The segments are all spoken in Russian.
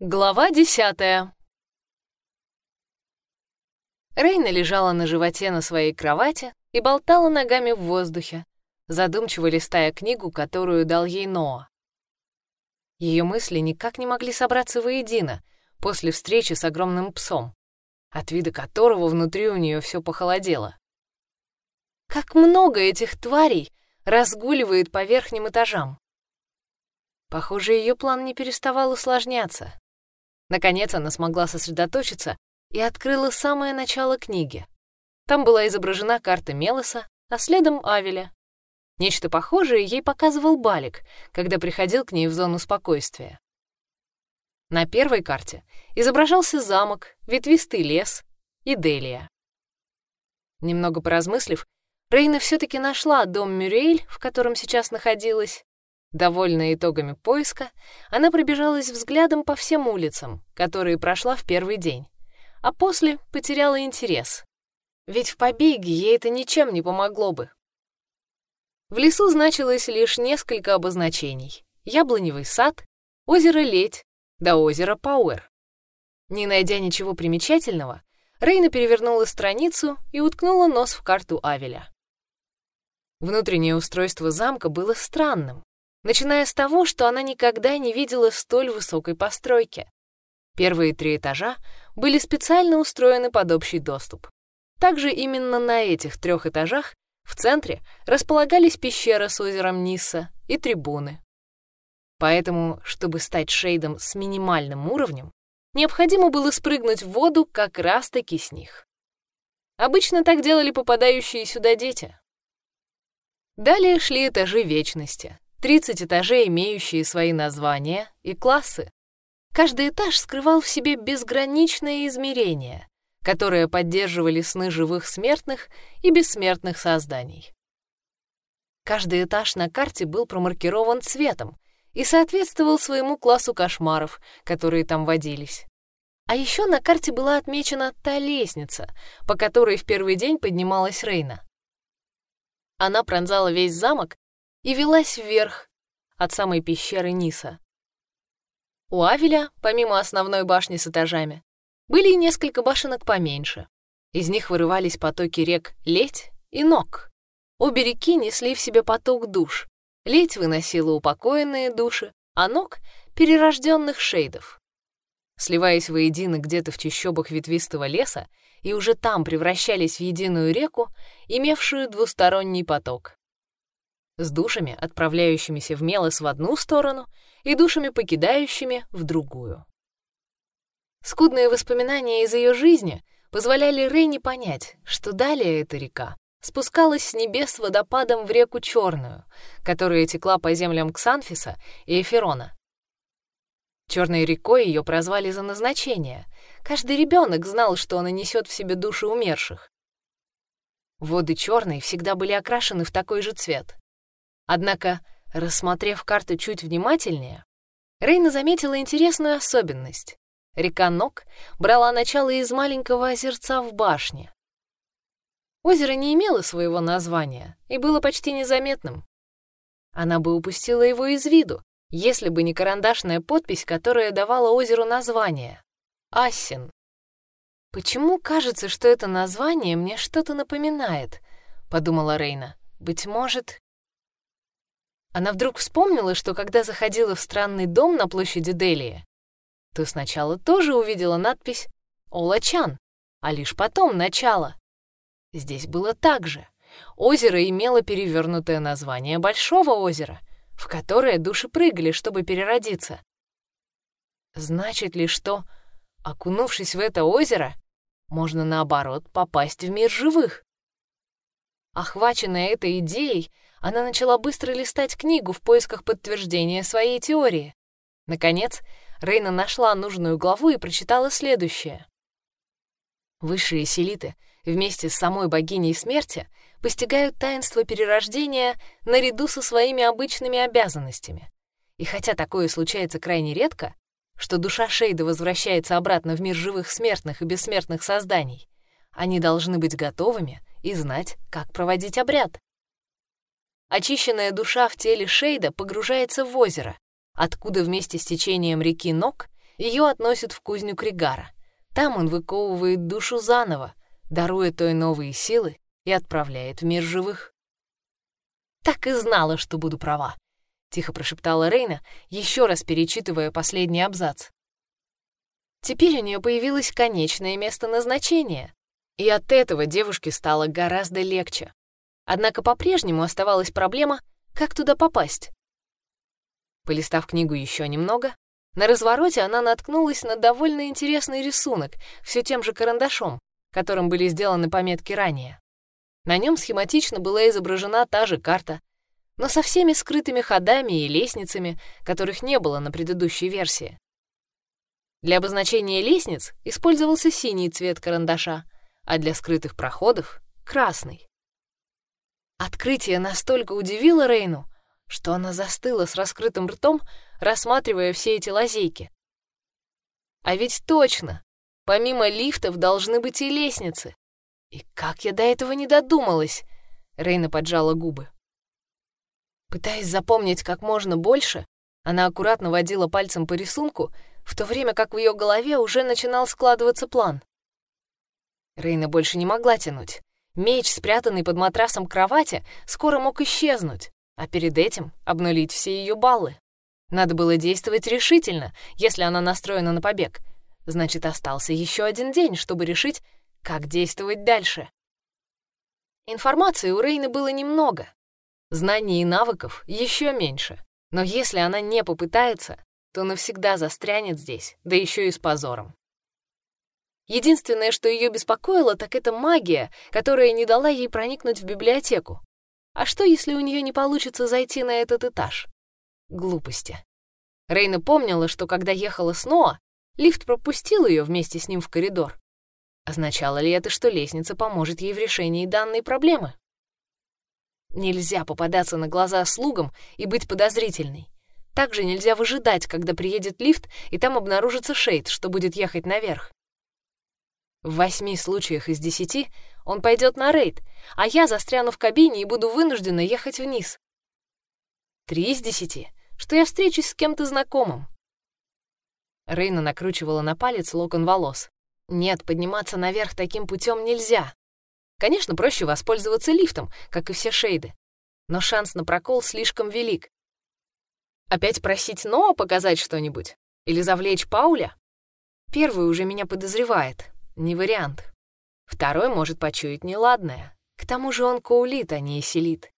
Глава десятая. Рейна лежала на животе на своей кровати и болтала ногами в воздухе, задумчиво листая книгу, которую дал ей Ноа. Ее мысли никак не могли собраться воедино после встречи с огромным псом, от вида которого внутри у нее все похолодело. Как много этих тварей разгуливает по верхним этажам. Похоже, ее план не переставал усложняться. Наконец она смогла сосредоточиться и открыла самое начало книги. Там была изображена карта Мелоса, а следом Авеля. Нечто похожее ей показывал Балик, когда приходил к ней в зону спокойствия. На первой карте изображался замок, ветвистый лес и Делия. Немного поразмыслив, Рейна все-таки нашла дом Мюрель, в котором сейчас находилась, Довольная итогами поиска, она пробежалась взглядом по всем улицам, которые прошла в первый день, а после потеряла интерес. Ведь в побеге ей это ничем не помогло бы. В лесу значилось лишь несколько обозначений. Яблоневый сад, озеро Ледь, да озеро Пауэр. Не найдя ничего примечательного, Рейна перевернула страницу и уткнула нос в карту Авеля. Внутреннее устройство замка было странным начиная с того, что она никогда не видела столь высокой постройки. Первые три этажа были специально устроены под общий доступ. Также именно на этих трех этажах в центре располагались пещера с озером Нисса и трибуны. Поэтому, чтобы стать шейдом с минимальным уровнем, необходимо было спрыгнуть в воду как раз-таки с них. Обычно так делали попадающие сюда дети. Далее шли этажи вечности, 30 этажей, имеющие свои названия и классы. Каждый этаж скрывал в себе безграничное измерение, которое поддерживали сны живых смертных и бессмертных созданий. Каждый этаж на карте был промаркирован цветом и соответствовал своему классу кошмаров, которые там водились. А еще на карте была отмечена та лестница, по которой в первый день поднималась Рейна. Она пронзала весь замок и велась вверх от самой пещеры Ниса. У Авеля, помимо основной башни с этажами, были и несколько башенок поменьше. Из них вырывались потоки рек Ледь и Ног. Обе реки несли в себе поток душ. Ледь выносила упокоенные души, а Ног — перерожденных шейдов. Сливаясь воедино где-то в чащобах ветвистого леса, и уже там превращались в единую реку, имевшую двусторонний поток с душами, отправляющимися в Мелос в одну сторону, и душами, покидающими в другую. Скудные воспоминания из ее жизни позволяли Рейне понять, что далее эта река спускалась с небес водопадом в реку Черную, которая текла по землям Ксанфиса и Эферона. Черной рекой ее прозвали за назначение. Каждый ребенок знал, что она несет в себе души умерших. Воды Черной всегда были окрашены в такой же цвет. Однако, рассмотрев карту чуть внимательнее, Рейна заметила интересную особенность. Река Нок брала начало из маленького озерца в башне. Озеро не имело своего названия и было почти незаметным. Она бы упустила его из виду, если бы не карандашная подпись, которая давала озеру название — Ассин. «Почему кажется, что это название мне что-то напоминает?» — подумала Рейна. «Быть может, она вдруг вспомнила, что когда заходила в странный дом на площади Делия, то сначала тоже увидела надпись «Олачан», а лишь потом начало. Здесь было так же. Озеро имело перевернутое название Большого озера, в которое души прыгали, чтобы переродиться. Значит ли, что, окунувшись в это озеро, можно, наоборот, попасть в мир живых? Охваченная этой идеей, она начала быстро листать книгу в поисках подтверждения своей теории. Наконец, Рейна нашла нужную главу и прочитала следующее. Высшие селиты вместе с самой богиней смерти постигают таинство перерождения наряду со своими обычными обязанностями. И хотя такое случается крайне редко, что душа Шейда возвращается обратно в мир живых смертных и бессмертных созданий, они должны быть готовыми и знать, как проводить обряд. Очищенная душа в теле Шейда погружается в озеро, откуда вместе с течением реки Нок ее относят в кузню Кригара. Там он выковывает душу заново, даруя той новые силы и отправляет в мир живых. «Так и знала, что буду права», — тихо прошептала Рейна, еще раз перечитывая последний абзац. Теперь у нее появилось конечное место назначения, и от этого девушке стало гораздо легче. Однако по-прежнему оставалась проблема, как туда попасть. Полистав книгу еще немного, на развороте она наткнулась на довольно интересный рисунок, все тем же карандашом, которым были сделаны пометки ранее. На нем схематично была изображена та же карта, но со всеми скрытыми ходами и лестницами, которых не было на предыдущей версии. Для обозначения лестниц использовался синий цвет карандаша, а для скрытых проходов — красный. Открытие настолько удивило Рейну, что она застыла с раскрытым ртом, рассматривая все эти лазейки. А ведь точно, помимо лифтов должны быть и лестницы. И как я до этого не додумалась? Рейна поджала губы. Пытаясь запомнить как можно больше, она аккуратно водила пальцем по рисунку, в то время как в ее голове уже начинал складываться план. Рейна больше не могла тянуть. Меч, спрятанный под матрасом кровати, скоро мог исчезнуть, а перед этим обнулить все ее баллы. Надо было действовать решительно, если она настроена на побег. Значит, остался еще один день, чтобы решить, как действовать дальше. Информации у Рейны было немного. Знаний и навыков еще меньше. Но если она не попытается, то навсегда застрянет здесь, да еще и с позором. Единственное, что ее беспокоило, так это магия, которая не дала ей проникнуть в библиотеку. А что, если у нее не получится зайти на этот этаж? Глупости. Рейна помнила, что когда ехала с Ноа, лифт пропустил ее вместе с ним в коридор. Означало ли это, что лестница поможет ей в решении данной проблемы? Нельзя попадаться на глаза слугам и быть подозрительной. Также нельзя выжидать, когда приедет лифт, и там обнаружится Шейд, что будет ехать наверх. В восьми случаях из десяти он пойдет на рейд, а я застряну в кабине и буду вынуждена ехать вниз. Три из десяти, что я встречусь с кем-то знакомым. Рейна накручивала на палец локон волос. Нет, подниматься наверх таким путем нельзя. Конечно, проще воспользоваться лифтом, как и все шейды. Но шанс на прокол слишком велик. Опять просить Ноа показать что-нибудь? Или завлечь Пауля? Первый уже меня подозревает. Не вариант. Второй может почуять неладное. К тому же он коулит, а не селит.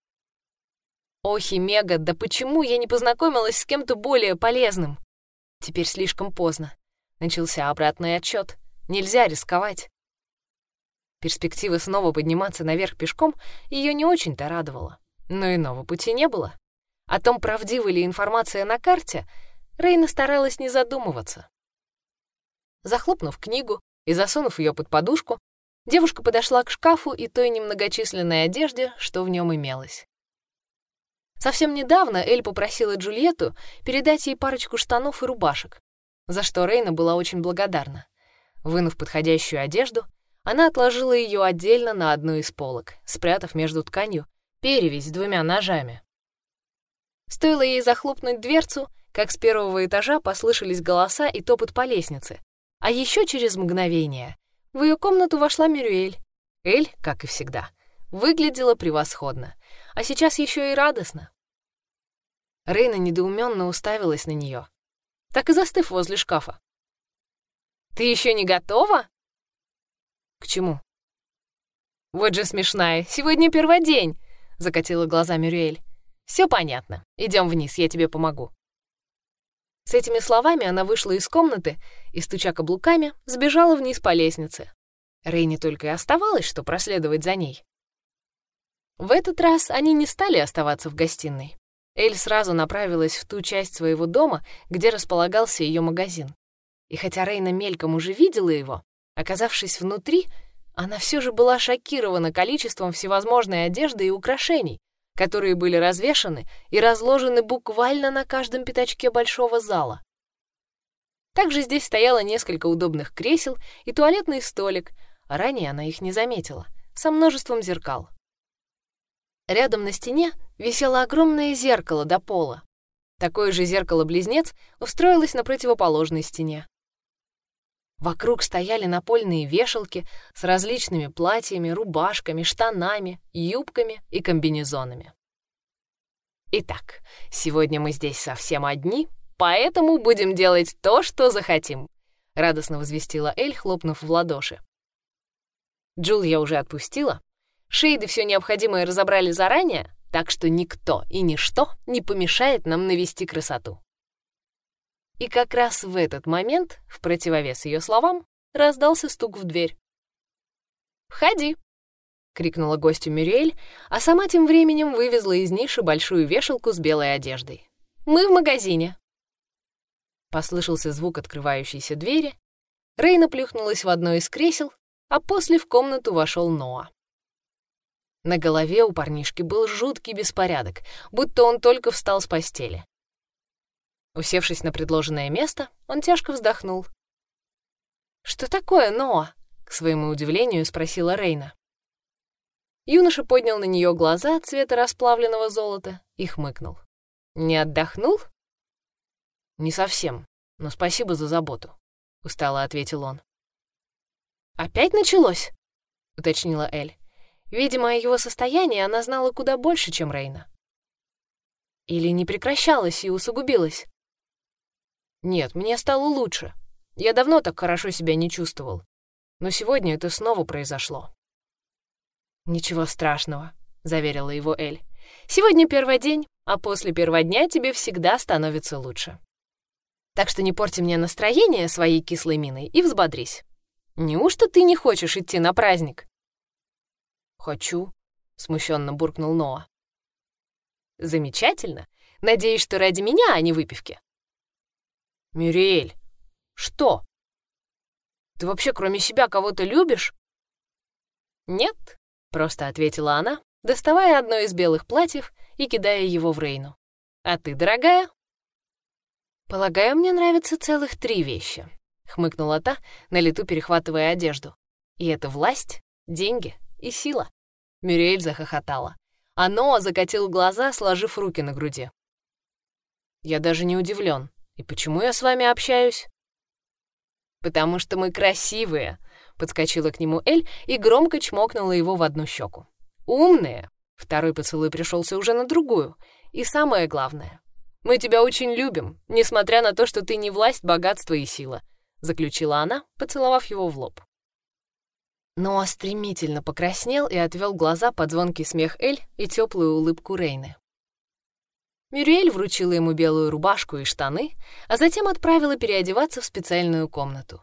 Охи, Мега, да почему я не познакомилась с кем-то более полезным? Теперь слишком поздно. Начался обратный отчет. Нельзя рисковать. Перспектива снова подниматься наверх пешком ее не очень-то радовала. Но иного пути не было. О том, правдива ли информация на карте, Рейна старалась не задумываться. Захлопнув книгу и засунув ее под подушку, девушка подошла к шкафу и той немногочисленной одежде, что в нем имелось. Совсем недавно Эль попросила Джульетту передать ей парочку штанов и рубашек, за что Рейна была очень благодарна. Вынув подходящую одежду, она отложила ее отдельно на одну из полок, спрятав между тканью перевязь двумя ножами. Стоило ей захлопнуть дверцу, как с первого этажа послышались голоса и топот по лестнице. А еще через мгновение в ее комнату вошла Мирюэль. Эль, как и всегда, выглядела превосходно, а сейчас еще и радостно. Рейна недоуменно уставилась на нее, так и застыв возле шкафа. «Ты еще не готова?» «К чему?» «Вот же смешная, сегодня первый день!» — закатила глаза Мюрриэль. «Все понятно. Идем вниз, я тебе помогу». С этими словами она вышла из комнаты и, стуча каблуками, сбежала вниз по лестнице. Рейни только и оставалось, что проследовать за ней. В этот раз они не стали оставаться в гостиной. Эль сразу направилась в ту часть своего дома, где располагался ее магазин. И хотя Рейна мельком уже видела его, Оказавшись внутри, она все же была шокирована количеством всевозможной одежды и украшений, которые были развешаны и разложены буквально на каждом пятачке большого зала. Также здесь стояло несколько удобных кресел и туалетный столик, а ранее она их не заметила, со множеством зеркал. Рядом на стене висело огромное зеркало до пола. Такое же зеркало-близнец устроилось на противоположной стене. Вокруг стояли напольные вешалки с различными платьями, рубашками, штанами, юбками и комбинезонами. Итак, сегодня мы здесь совсем одни, поэтому будем делать то, что захотим, радостно возвестила Эль, хлопнув в ладоши. Джул я уже отпустила. Шейды все необходимое разобрали заранее, так что никто и ничто не помешает нам навести красоту. И как раз в этот момент, в противовес ее словам, раздался стук в дверь. «Входи!» — крикнула гостю Мюриэль, а сама тем временем вывезла из ниши большую вешалку с белой одеждой. «Мы в магазине!» Послышался звук открывающейся двери. Рейна плюхнулась в одно из кресел, а после в комнату вошел Ноа. На голове у парнишки был жуткий беспорядок, будто он только встал с постели. Усевшись на предложенное место, он тяжко вздохнул. «Что такое, Ноа?» — к своему удивлению спросила Рейна. Юноша поднял на нее глаза цвета расплавленного золота и хмыкнул. «Не отдохнул?» «Не совсем, но спасибо за заботу», — устало ответил он. «Опять началось?» — уточнила Эль. Видимо, о его состоянии она знала куда больше, чем Рейна. Или не прекращалось и усугубилось? Нет, мне стало лучше. Я давно так хорошо себя не чувствовал. Но сегодня это снова произошло. «Ничего страшного», — заверила его Эль. «Сегодня первый день, а после первого дня тебе всегда становится лучше. Так что не порти мне настроение своей кислой миной и взбодрись. Неужто ты не хочешь идти на праздник?» «Хочу», — смущенно буркнул Ноа. «Замечательно. Надеюсь, что ради меня, а не выпивки. «Мюриэль, что? Ты вообще кроме себя кого-то любишь?» «Нет», — просто ответила она, доставая одно из белых платьев и кидая его в Рейну. «А ты, дорогая?» «Полагаю, мне нравятся целых три вещи», — хмыкнула та, на лету перехватывая одежду. «И это власть, деньги и сила». Мюриэль захохотала. А Ноа закатил глаза, сложив руки на груди. «Я даже не удивлен. И почему я с вами общаюсь?» «Потому что мы красивые», — подскочила к нему Эль и громко чмокнула его в одну щеку. «Умные!» — второй поцелуй пришелся уже на другую. «И самое главное, мы тебя очень любим, несмотря на то, что ты не власть, богатство и сила», — заключила она, поцеловав его в лоб. Ноа стремительно покраснел и отвел глаза под звонкий смех Эль и теплую улыбку Рейны. Мюриэль вручила ему белую рубашку и штаны, а затем отправила переодеваться в специальную комнату.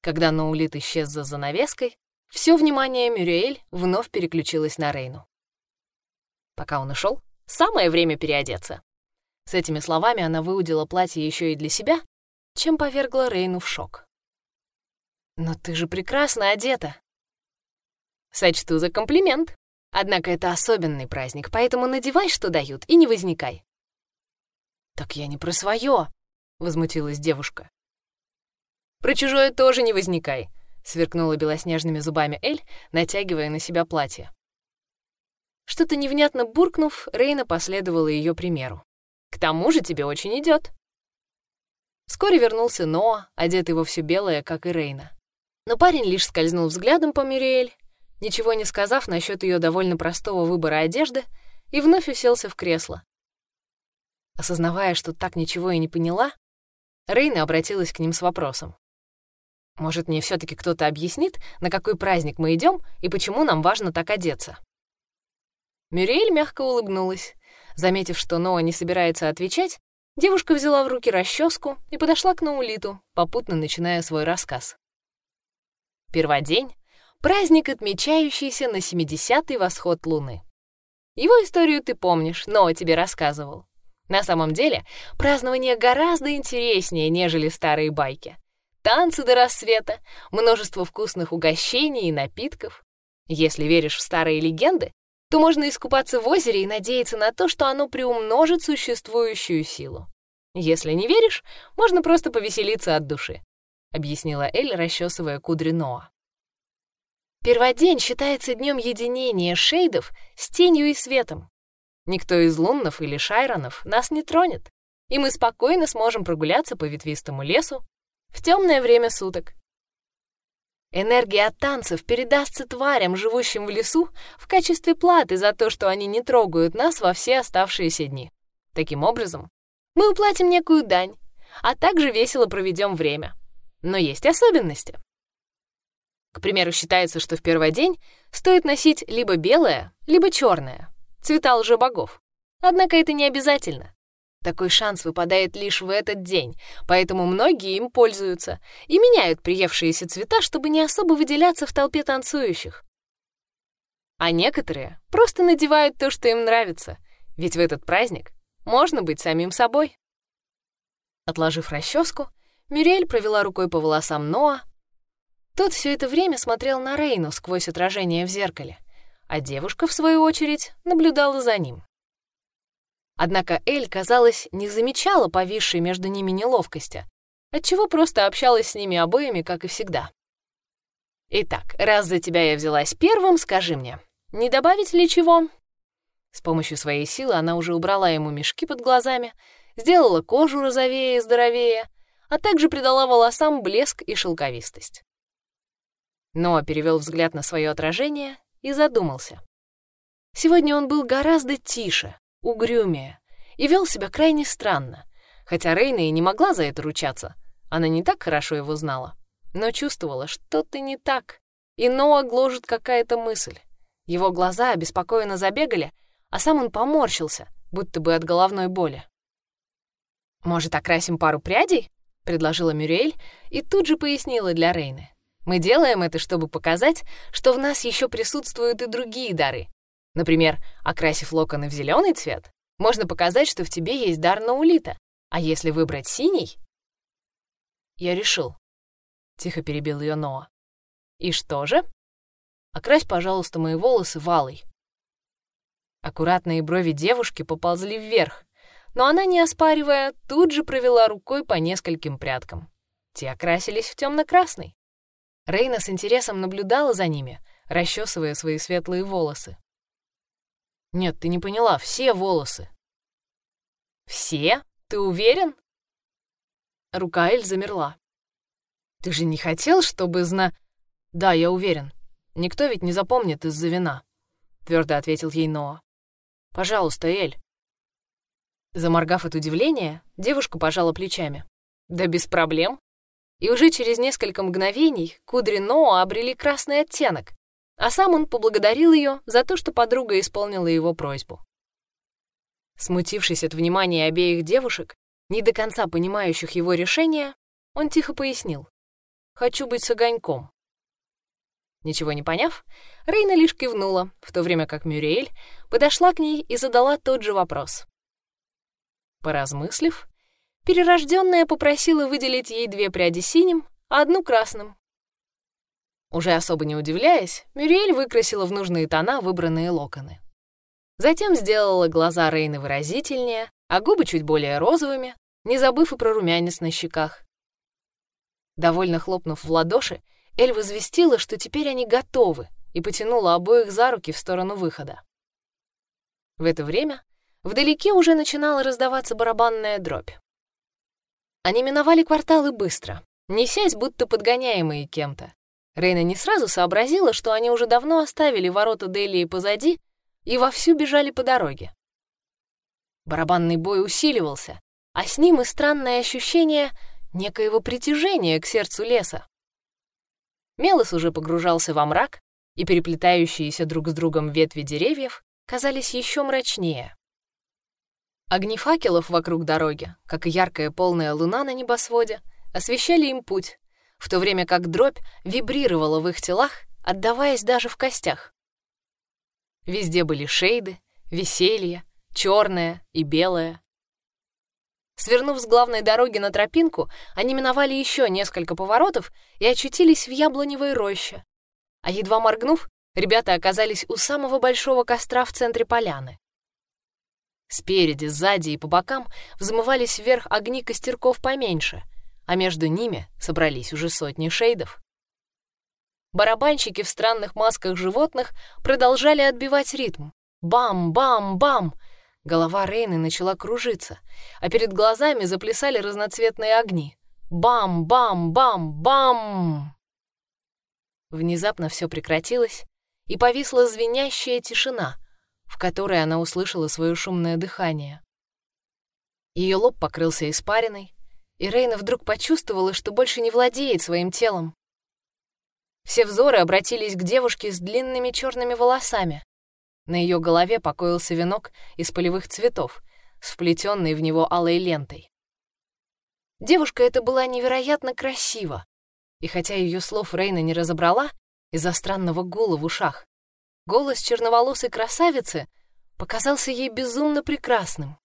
Когда Ноулит исчез за занавеской, все внимание Мюриэль вновь переключилось на Рейну. Пока он ушел, самое время переодеться. С этими словами она выудила платье еще и для себя, чем повергла Рейну в шок. «Но ты же прекрасно одета!» «Сочту за комплимент», Однако это особенный праздник, поэтому надевай, что дают, и не возникай. «Так я не про свое», — возмутилась девушка. «Про чужое тоже не возникай», — сверкнула белоснежными зубами Эль, натягивая на себя платье. Что-то невнятно буркнув, Рейна последовала ее примеру. «К тому же тебе очень идет. Вскоре вернулся Ноа, одетый во все белое, как и Рейна. Но парень лишь скользнул взглядом по Мириэль ничего не сказав насчет ее довольно простого выбора одежды, и вновь уселся в кресло. Осознавая, что так ничего и не поняла, Рейна обратилась к ним с вопросом. «Может, мне все таки кто-то объяснит, на какой праздник мы идем и почему нам важно так одеться?» Мюриэль мягко улыбнулась. Заметив, что Ноа не собирается отвечать, девушка взяла в руки расческу и подошла к Наулиту, попутно начиная свой рассказ. Перводень Праздник, отмечающийся на 70-й восход Луны. Его историю ты помнишь, но тебе рассказывал. На самом деле, празднование гораздо интереснее, нежели старые байки. Танцы до рассвета, множество вкусных угощений и напитков. Если веришь в старые легенды, то можно искупаться в озере и надеяться на то, что оно приумножит существующую силу. Если не веришь, можно просто повеселиться от души, объяснила Эль, расчесывая кудри Ноа. Перводень считается днем единения шейдов с тенью и светом. Никто из луннов или шайронов нас не тронет, и мы спокойно сможем прогуляться по ветвистому лесу в темное время суток. Энергия от танцев передастся тварям, живущим в лесу, в качестве платы за то, что они не трогают нас во все оставшиеся дни. Таким образом, мы уплатим некую дань, а также весело проведем время. Но есть особенности. К примеру, считается, что в первый день стоит носить либо белое, либо черное, цвета лжебогов. Однако это не обязательно. Такой шанс выпадает лишь в этот день, поэтому многие им пользуются и меняют приевшиеся цвета, чтобы не особо выделяться в толпе танцующих. А некоторые просто надевают то, что им нравится, ведь в этот праздник можно быть самим собой. Отложив расческу, Мюрель провела рукой по волосам Ноа, тот все это время смотрел на Рейну сквозь отражение в зеркале, а девушка, в свою очередь, наблюдала за ним. Однако Эль, казалось, не замечала повисшей между ними неловкости, отчего просто общалась с ними обоими, как и всегда. «Итак, раз за тебя я взялась первым, скажи мне, не добавить ли чего?» С помощью своей силы она уже убрала ему мешки под глазами, сделала кожу розовее и здоровее, а также придала волосам блеск и шелковистость. Ноа перевел взгляд на свое отражение и задумался. Сегодня он был гораздо тише, угрюмее и вел себя крайне странно, хотя Рейна и не могла за это ручаться. Она не так хорошо его знала, но чувствовала, что-то не так, и Ноа гложет какая-то мысль. Его глаза обеспокоенно забегали, а сам он поморщился, будто бы от головной боли. «Может, окрасим пару прядей?» — предложила Мюрель и тут же пояснила для Рейны. Мы делаем это, чтобы показать, что в нас еще присутствуют и другие дары. Например, окрасив локоны в зеленый цвет, можно показать, что в тебе есть дар наулита. А если выбрать синий... Я решил. Тихо перебил ее Ноа. И что же? Окрась, пожалуйста, мои волосы валой. Аккуратные брови девушки поползли вверх, но она, не оспаривая, тут же провела рукой по нескольким прядкам. Те окрасились в темно-красный. Рейна с интересом наблюдала за ними, расчесывая свои светлые волосы. «Нет, ты не поняла, все волосы». «Все? Ты уверен?» Рука Эль замерла. «Ты же не хотел, чтобы зна...» «Да, я уверен. Никто ведь не запомнит из-за вина», — твердо ответил ей Ноа. «Пожалуйста, Эль». Заморгав от удивления, девушка пожала плечами. «Да без проблем и уже через несколько мгновений кудри Ноа обрели красный оттенок, а сам он поблагодарил ее за то, что подруга исполнила его просьбу. Смутившись от внимания обеих девушек, не до конца понимающих его решение, он тихо пояснил. «Хочу быть с огоньком». Ничего не поняв, Рейна лишь кивнула, в то время как Мюриэль подошла к ней и задала тот же вопрос. Поразмыслив, Перерожденная попросила выделить ей две пряди синим, а одну красным. Уже особо не удивляясь, Мюриэль выкрасила в нужные тона выбранные локоны. Затем сделала глаза Рейны выразительнее, а губы чуть более розовыми, не забыв и про румянец на щеках. Довольно хлопнув в ладоши, Эль возвестила, что теперь они готовы, и потянула обоих за руки в сторону выхода. В это время вдалеке уже начинала раздаваться барабанная дробь. Они миновали кварталы быстро, несясь, будто подгоняемые кем-то. Рейна не сразу сообразила, что они уже давно оставили ворота Делии позади и вовсю бежали по дороге. Барабанный бой усиливался, а с ним и странное ощущение некоего притяжения к сердцу леса. Мелос уже погружался во мрак, и переплетающиеся друг с другом ветви деревьев казались еще мрачнее. Огни факелов вокруг дороги, как и яркая полная луна на небосводе, освещали им путь, в то время как дробь вибрировала в их телах, отдаваясь даже в костях. Везде были шейды, веселье, черное и белое. Свернув с главной дороги на тропинку, они миновали еще несколько поворотов и очутились в яблоневой роще. А едва моргнув, ребята оказались у самого большого костра в центре поляны. Спереди, сзади и по бокам взмывались вверх огни костерков поменьше, а между ними собрались уже сотни шейдов. Барабанщики в странных масках животных продолжали отбивать ритм. Бам-бам-бам! Голова Рейны начала кружиться, а перед глазами заплясали разноцветные огни. Бам-бам-бам-бам! Внезапно все прекратилось, и повисла звенящая тишина, в которой она услышала свое шумное дыхание. Ее лоб покрылся испариной, и Рейна вдруг почувствовала, что больше не владеет своим телом. Все взоры обратились к девушке с длинными черными волосами. На ее голове покоился венок из полевых цветов, с вплетенной в него алой лентой. Девушка эта была невероятно красива, и хотя ее слов Рейна не разобрала из-за странного гула в ушах, голос черноволосой красавицы показался ей безумно прекрасным.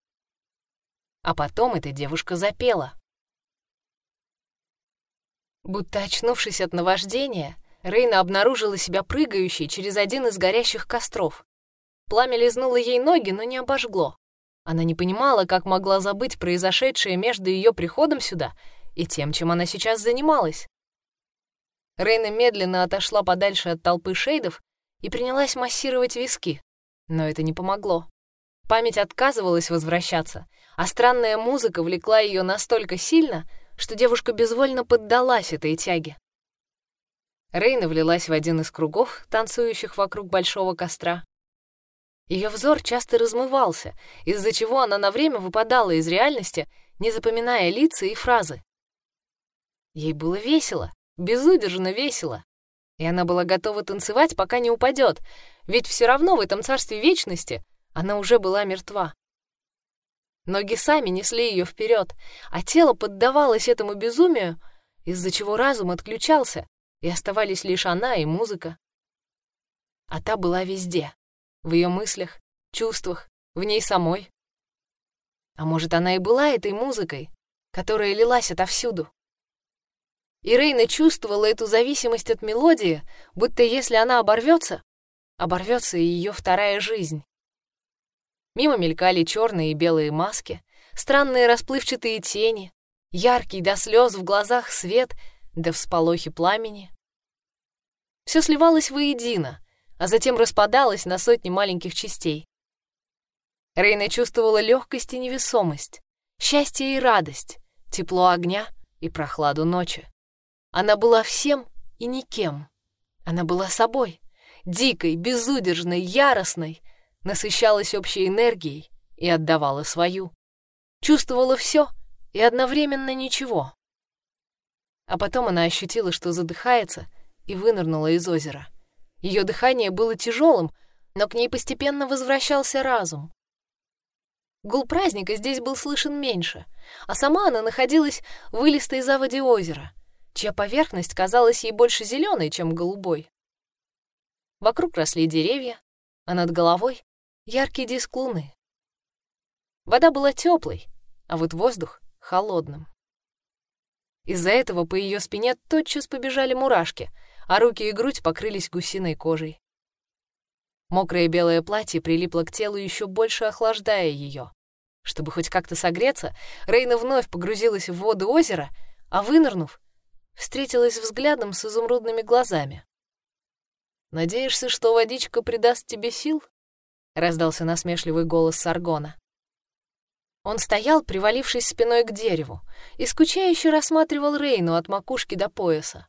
А потом эта девушка запела. Будто очнувшись от наваждения, Рейна обнаружила себя прыгающей через один из горящих костров. Пламя лизнуло ей ноги, но не обожгло. Она не понимала, как могла забыть произошедшее между ее приходом сюда и тем, чем она сейчас занималась. Рейна медленно отошла подальше от толпы шейдов и принялась массировать виски. Но это не помогло. Память отказывалась возвращаться, а странная музыка влекла ее настолько сильно, что девушка безвольно поддалась этой тяге. Рейна влилась в один из кругов, танцующих вокруг большого костра. Ее взор часто размывался, из-за чего она на время выпадала из реальности, не запоминая лица и фразы. Ей было весело, безудержно весело, и она была готова танцевать, пока не упадет, ведь все равно в этом царстве вечности она уже была мертва. Ноги сами несли ее вперед, а тело поддавалось этому безумию, из-за чего разум отключался, и оставались лишь она и музыка. А та была везде, в ее мыслях, чувствах, в ней самой. А может, она и была этой музыкой, которая лилась отовсюду. И Рейна чувствовала эту зависимость от мелодии, будто если она оборвется, оборвется и ее вторая жизнь. Мимо мелькали черные и белые маски, странные расплывчатые тени, яркий до слез в глазах свет — до всполохи пламени. Все сливалось воедино, а затем распадалось на сотни маленьких частей. Рейна чувствовала легкость и невесомость, счастье и радость, тепло огня и прохладу ночи. Она была всем и никем. Она была собой, дикой, безудержной, яростной, насыщалась общей энергией и отдавала свою. Чувствовала все и одновременно ничего. А потом она ощутила, что задыхается, и вынырнула из озера. Ее дыхание было тяжелым, но к ней постепенно возвращался разум. Гул праздника здесь был слышен меньше, а сама она находилась в илистой заводе озера, чья поверхность казалась ей больше зеленой, чем голубой. Вокруг росли деревья, а над головой — яркий диск луны. Вода была теплой, а вот воздух — холодным. Из-за этого по ее спине тотчас побежали мурашки, а руки и грудь покрылись гусиной кожей. Мокрое белое платье прилипло к телу еще больше охлаждая ее. Чтобы хоть как-то согреться, Рейна вновь погрузилась в воду озера, а вынырнув, встретилась взглядом с изумрудными глазами. «Надеешься, что водичка придаст тебе сил?» — раздался насмешливый голос Саргона. Он стоял, привалившись спиной к дереву, и скучающе рассматривал Рейну от макушки до пояса.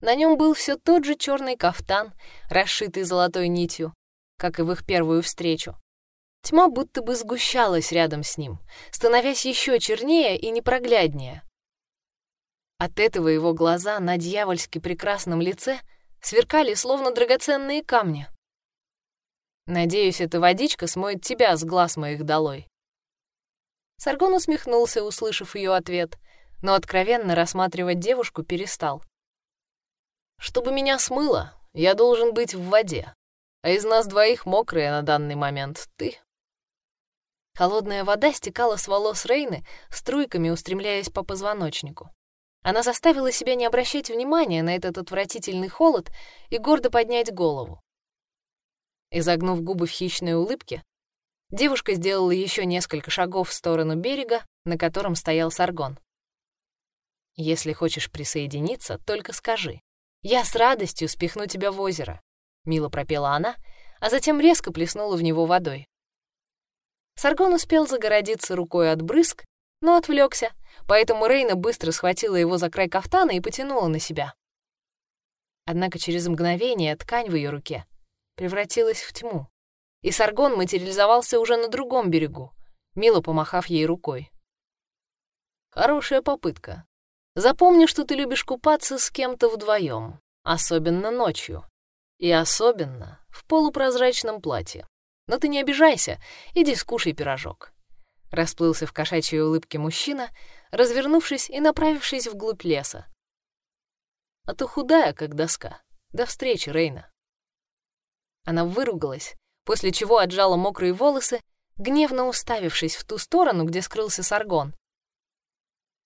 На нем был все тот же черный кафтан, расшитый золотой нитью, как и в их первую встречу. Тьма будто бы сгущалась рядом с ним, становясь еще чернее и непрогляднее. От этого его глаза на дьявольски прекрасном лице сверкали, словно драгоценные камни. «Надеюсь, эта водичка смоет тебя с глаз моих долой», Саргон усмехнулся, услышав ее ответ, но откровенно рассматривать девушку перестал. «Чтобы меня смыло, я должен быть в воде, а из нас двоих мокрая на данный момент ты». Холодная вода стекала с волос Рейны, струйками устремляясь по позвоночнику. Она заставила себя не обращать внимания на этот отвратительный холод и гордо поднять голову. Изогнув губы в хищной улыбке, Девушка сделала еще несколько шагов в сторону берега, на котором стоял Саргон. «Если хочешь присоединиться, только скажи. Я с радостью спихну тебя в озеро», — мило пропела она, а затем резко плеснула в него водой. Саргон успел загородиться рукой от брызг, но отвлекся, поэтому Рейна быстро схватила его за край кафтана и потянула на себя. Однако через мгновение ткань в ее руке превратилась в тьму, и Саргон материализовался уже на другом берегу, мило помахав ей рукой. «Хорошая попытка. Запомни, что ты любишь купаться с кем-то вдвоем, особенно ночью, и особенно в полупрозрачном платье. Но ты не обижайся, иди скушай пирожок». Расплылся в кошачьей улыбке мужчина, развернувшись и направившись вглубь леса. «А то худая, как доска. До встречи, Рейна». Она выругалась, после чего отжала мокрые волосы, гневно уставившись в ту сторону, где скрылся Саргон.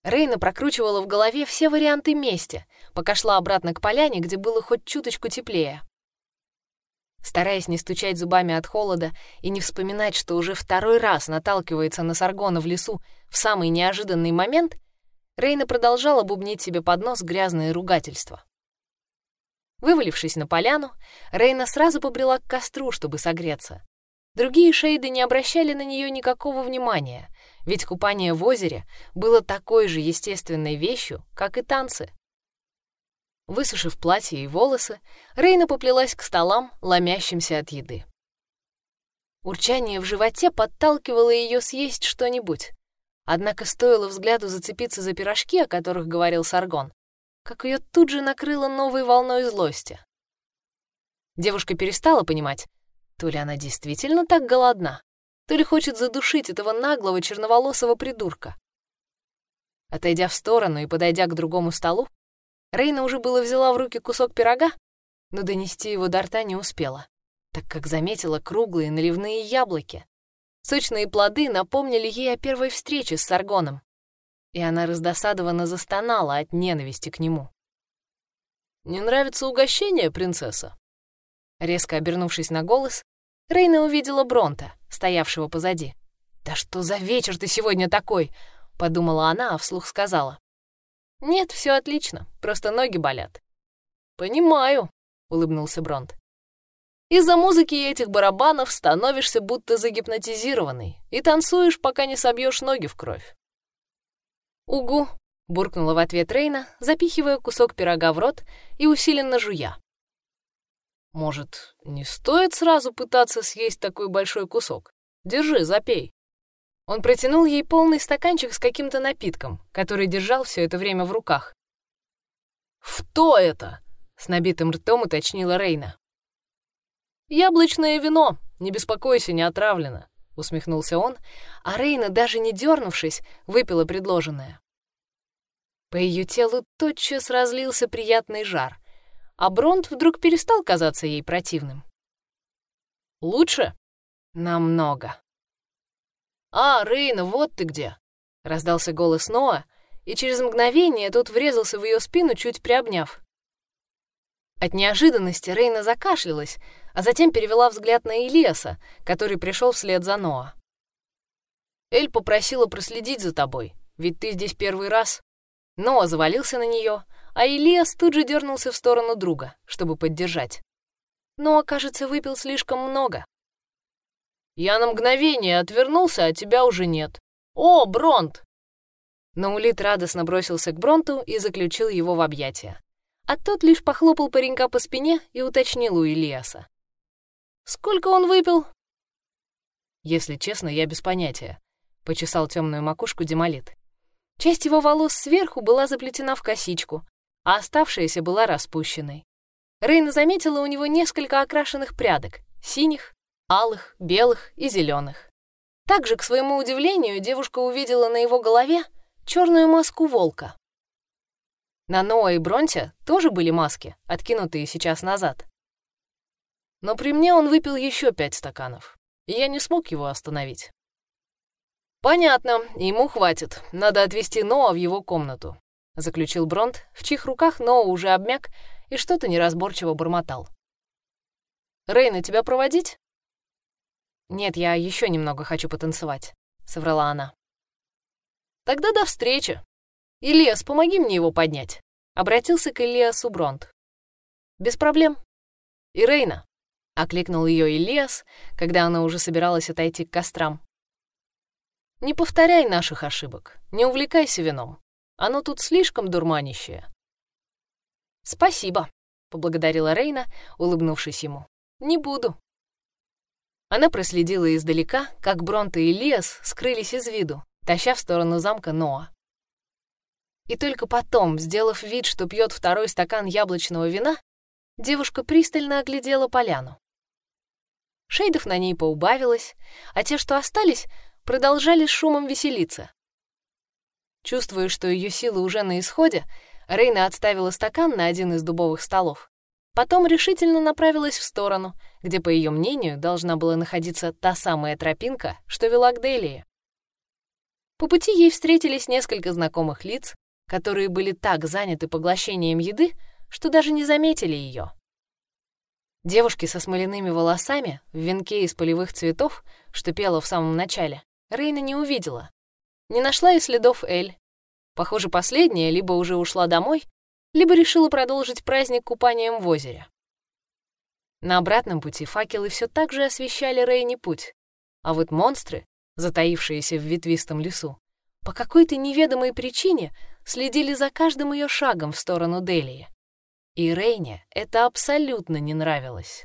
Рейна прокручивала в голове все варианты мести, пока шла обратно к поляне, где было хоть чуточку теплее. Стараясь не стучать зубами от холода и не вспоминать, что уже второй раз наталкивается на Саргона в лесу в самый неожиданный момент, Рейна продолжала бубнить себе под нос грязные ругательства. Вывалившись на поляну, Рейна сразу побрела к костру, чтобы согреться. Другие шейды не обращали на нее никакого внимания, ведь купание в озере было такой же естественной вещью, как и танцы. Высушив платье и волосы, Рейна поплелась к столам, ломящимся от еды. Урчание в животе подталкивало ее съесть что-нибудь. Однако стоило взгляду зацепиться за пирожки, о которых говорил Саргон, как ее тут же накрыло новой волной злости. Девушка перестала понимать, то ли она действительно так голодна, то ли хочет задушить этого наглого черноволосого придурка. Отойдя в сторону и подойдя к другому столу, Рейна уже было взяла в руки кусок пирога, но донести его до рта не успела, так как заметила круглые наливные яблоки. Сочные плоды напомнили ей о первой встрече с Саргоном и она раздосадованно застонала от ненависти к нему. «Не нравится угощение, принцесса?» Резко обернувшись на голос, Рейна увидела Бронта, стоявшего позади. «Да что за вечер ты сегодня такой?» — подумала она, а вслух сказала. «Нет, все отлично, просто ноги болят». «Понимаю», — улыбнулся Бронт. «Из-за музыки и этих барабанов становишься будто загипнотизированный и танцуешь, пока не собьешь ноги в кровь. «Угу», — буркнула в ответ Рейна, запихивая кусок пирога в рот и усиленно жуя. «Может, не стоит сразу пытаться съесть такой большой кусок? Держи, запей». Он протянул ей полный стаканчик с каким-то напитком, который держал все это время в руках. «Что это?» — с набитым ртом уточнила Рейна. «Яблочное вино, не беспокойся, не отравлено усмехнулся он, а Рейна, даже не дернувшись, выпила предложенное. По ее телу тотчас разлился приятный жар, а Бронт вдруг перестал казаться ей противным. «Лучше?» «Намного». «А, Рейна, вот ты где!» — раздался голос Ноа, и через мгновение тот врезался в ее спину, чуть приобняв. От неожиданности Рейна закашлялась, а затем перевела взгляд на Илиаса, который пришел вслед за Ноа. «Эль попросила проследить за тобой, ведь ты здесь первый раз». Ноа завалился на нее, а Илиас тут же дернулся в сторону друга, чтобы поддержать. Ноа, кажется, выпил слишком много. «Я на мгновение отвернулся, а тебя уже нет. О, Бронт!» Наулит радостно бросился к Бронту и заключил его в объятия. А тот лишь похлопал паренька по спине и уточнил у Ильяса. Сколько он выпил?» «Если честно, я без понятия», — почесал темную макушку Демолит. Часть его волос сверху была заплетена в косичку, а оставшаяся была распущенной. Рейна заметила у него несколько окрашенных прядок — синих, алых, белых и зеленых. Также, к своему удивлению, девушка увидела на его голове черную маску волка. На Ноа и Бронте тоже были маски, откинутые сейчас назад. Но при мне он выпил еще пять стаканов, и я не смог его остановить. «Понятно, ему хватит. Надо отвезти Ноа в его комнату», — заключил Бронт, в чьих руках Ноа уже обмяк и что-то неразборчиво бормотал. «Рейна, тебя проводить?» «Нет, я еще немного хочу потанцевать», — соврала она. «Тогда до встречи. Ильяс, помоги мне его поднять», — обратился к Ильясу Бронт. «Без проблем. И Рейна, — окликнул ее Ильяс, когда она уже собиралась отойти к кострам. Не повторяй наших ошибок, не увлекайся вином. Оно тут слишком дурманящее». «Спасибо», — поблагодарила Рейна, улыбнувшись ему. «Не буду». Она проследила издалека, как Бронте и Лиас скрылись из виду, таща в сторону замка Ноа. И только потом, сделав вид, что пьет второй стакан яблочного вина, девушка пристально оглядела поляну. Шейдов на ней поубавилось, а те, что остались, продолжали шумом веселиться. Чувствуя, что ее силы уже на исходе, Рейна отставила стакан на один из дубовых столов. Потом решительно направилась в сторону, где, по ее мнению, должна была находиться та самая тропинка, что вела к Делии. По пути ей встретились несколько знакомых лиц, которые были так заняты поглощением еды, что даже не заметили ее. Девушки со смоляными волосами в венке из полевых цветов, что пела в самом начале, Рейна не увидела. Не нашла и следов Эль. Похоже, последняя либо уже ушла домой, либо решила продолжить праздник купанием в озере. На обратном пути факелы все так же освещали Рейни путь, а вот монстры, затаившиеся в ветвистом лесу, по какой-то неведомой причине следили за каждым ее шагом в сторону Делии. И Рейне это абсолютно не нравилось.